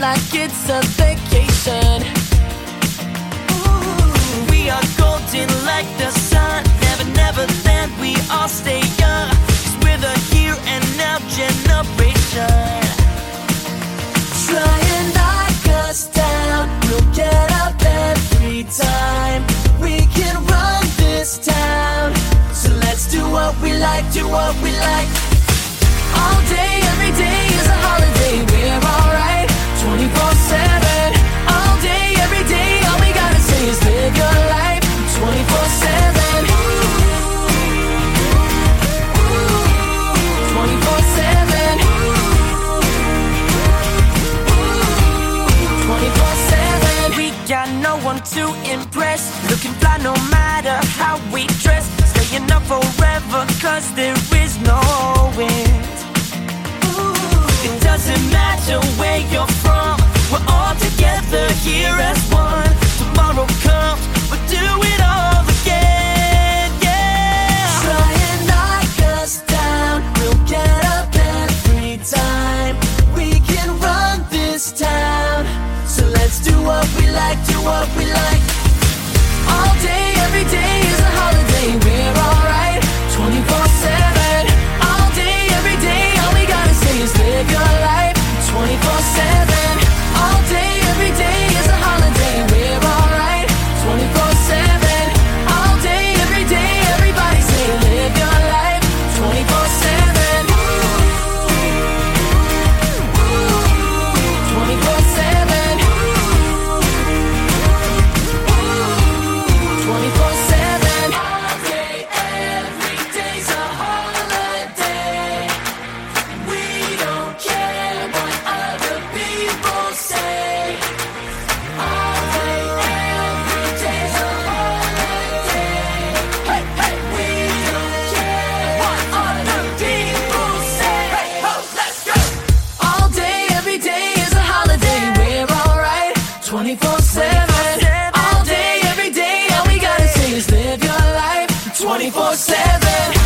like it's a vacation. Ooh, we are golden like the sun. Never, never then we all stay young. Cause we're the here and now generation. Try and knock us down. We'll get up every time. We can run this town. So let's do what we like, do what we like. All day, every day is a holiday. Got no one to impress. Looking fly no matter how we dress. Staying up forever cause there is like, do what we like. All day, every day. 24-7